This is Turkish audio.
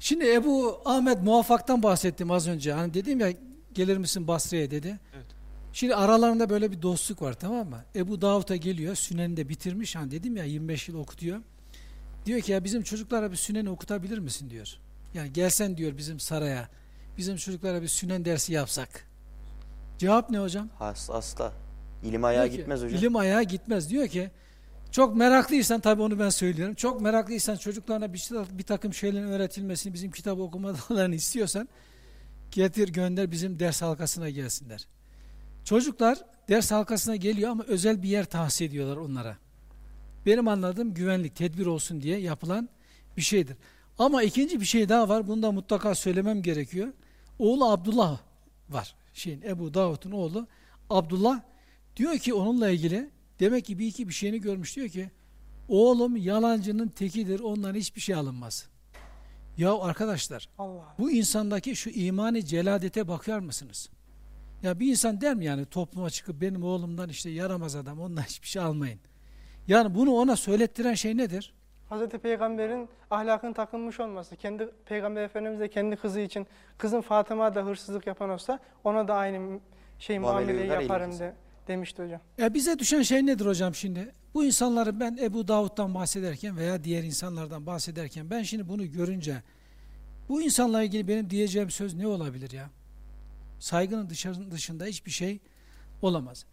Şimdi Ebu Ahmet Muvaffak'tan bahsettim az önce. Hani dedim ya gelir misin Basra'ya dedi. Evet. Şimdi aralarında böyle bir dostluk var tamam mı? Ebu Davud'a geliyor. Sünen'i de bitirmiş. Hani dedim ya 25 yıl okutuyor. Diyor ki ya bizim çocuklara bir Sünen'i okutabilir misin diyor. Yani gelsen diyor bizim saraya. Bizim çocuklara bir Sünen dersi yapsak. Cevap ne hocam? Asla. İlim ayağa Diyor ki, gitmez hocam. İlim ayağa gitmez. Diyor ki çok meraklıysan tabii onu ben söylüyorum. Çok meraklıysan çocuklarına bir, bir takım şeylerin öğretilmesini, bizim kitap okumalarını istiyorsan getir gönder bizim ders halkasına gelsinler. Çocuklar ders halkasına geliyor ama özel bir yer tahsis ediyorlar onlara. Benim anladığım güvenlik, tedbir olsun diye yapılan bir şeydir. Ama ikinci bir şey daha var. Bunu da mutlaka söylemem gerekiyor. Oğlu Abdullah var. Şeyin Ebu Davud'un oğlu Abdullah diyor ki onunla ilgili demek ki bir iki bir şeyini görmüş diyor ki oğlum yalancının tekidir ondan hiçbir şey alınmaz. Ya arkadaşlar Allah. bu insandaki şu imani celadete bakar mısınız? Ya bir insan der mi yani topluma çıkıp benim oğlumdan işte yaramaz adam ondan hiçbir şey almayın. Yani bunu ona söylettiren şey nedir? Hazreti Peygamber'in ahlakın takılmış olması. Kendi Peygamber Efendimiz de kendi kızı için kızın Fatıma da hırsızlık yapan olsa ona da aynı şey Muamele muameleyi yapar, yaparım de, demişti hocam. Ya bize düşen şey nedir hocam şimdi? Bu insanları ben Ebu Davud'dan bahsederken veya diğer insanlardan bahsederken ben şimdi bunu görünce bu insanla ilgili benim diyeceğim söz ne olabilir ya? Saygının dışarı- dışında hiçbir şey olamaz.